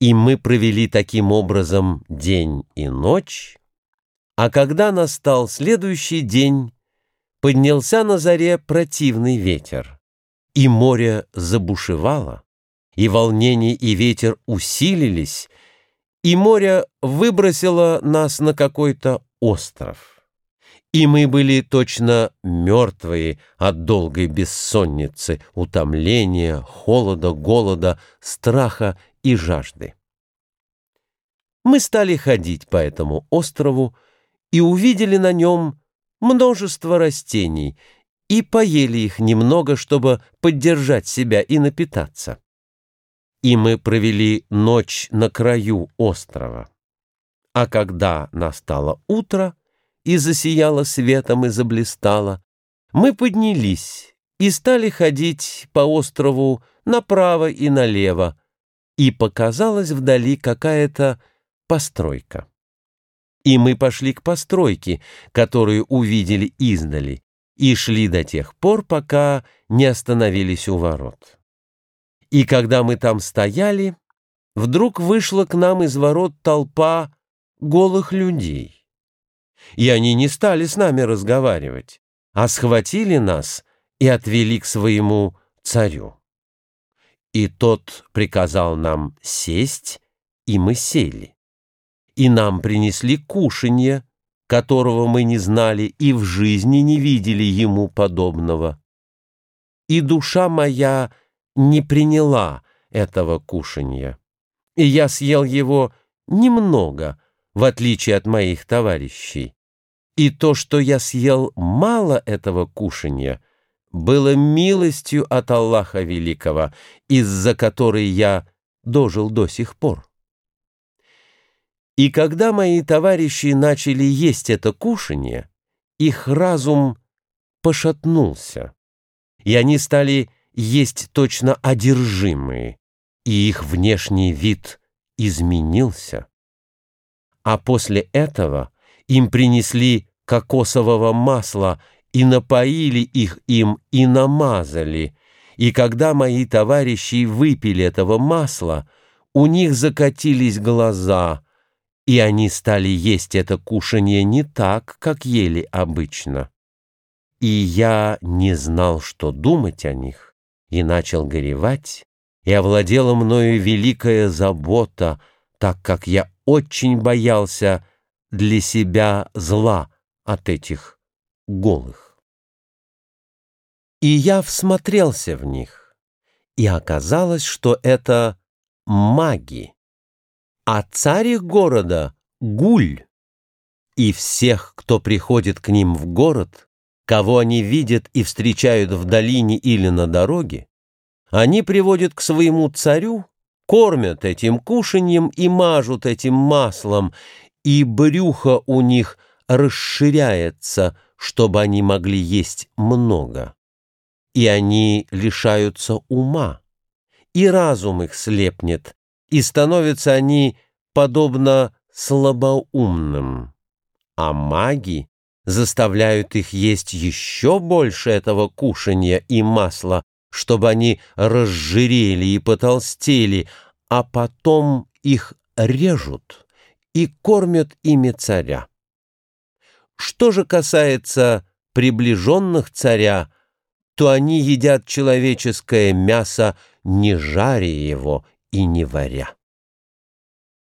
И мы провели таким образом день и ночь, а когда настал следующий день, поднялся на заре противный ветер, и море забушевало, и волнение и ветер усилились, и море выбросило нас на какой-то остров. И мы были точно мертвые от долгой бессонницы, утомления, холода, голода, страха и жажды. Мы стали ходить по этому острову и увидели на нем множество растений и поели их немного, чтобы поддержать себя и напитаться. И мы провели ночь на краю острова. А когда настало утро и засияло светом и заблистало, мы поднялись и стали ходить по острову направо и налево, и показалась вдали какая-то постройка. И мы пошли к постройке, которую увидели издали, и шли до тех пор, пока не остановились у ворот. И когда мы там стояли, вдруг вышла к нам из ворот толпа голых людей. И они не стали с нами разговаривать, а схватили нас и отвели к своему царю. И тот приказал нам сесть, и мы сели. И нам принесли кушанье, которого мы не знали и в жизни не видели ему подобного. И душа моя не приняла этого кушанья, и я съел его немного, в отличие от моих товарищей. И то, что я съел мало этого кушанья — было милостью от Аллаха Великого, из-за которой я дожил до сих пор. И когда мои товарищи начали есть это кушанье, их разум пошатнулся, и они стали есть точно одержимые, и их внешний вид изменился. А после этого им принесли кокосового масла и напоили их им и намазали, и когда мои товарищи выпили этого масла, у них закатились глаза, и они стали есть это кушанье не так, как ели обычно. И я не знал, что думать о них, и начал горевать, и овладела мною великая забота, так как я очень боялся для себя зла от этих голых. И я всмотрелся в них, и оказалось, что это маги, а царь их города — гуль. И всех, кто приходит к ним в город, кого они видят и встречают в долине или на дороге, они приводят к своему царю, кормят этим кушаньем и мажут этим маслом, и брюхо у них расширяется — чтобы они могли есть много. И они лишаются ума, и разум их слепнет, и становятся они подобно слабоумным. А маги заставляют их есть еще больше этого кушанья и масла, чтобы они разжирели и потолстели, а потом их режут и кормят ими царя. Что же касается приближенных царя, то они едят человеческое мясо, не жаря его и не варя.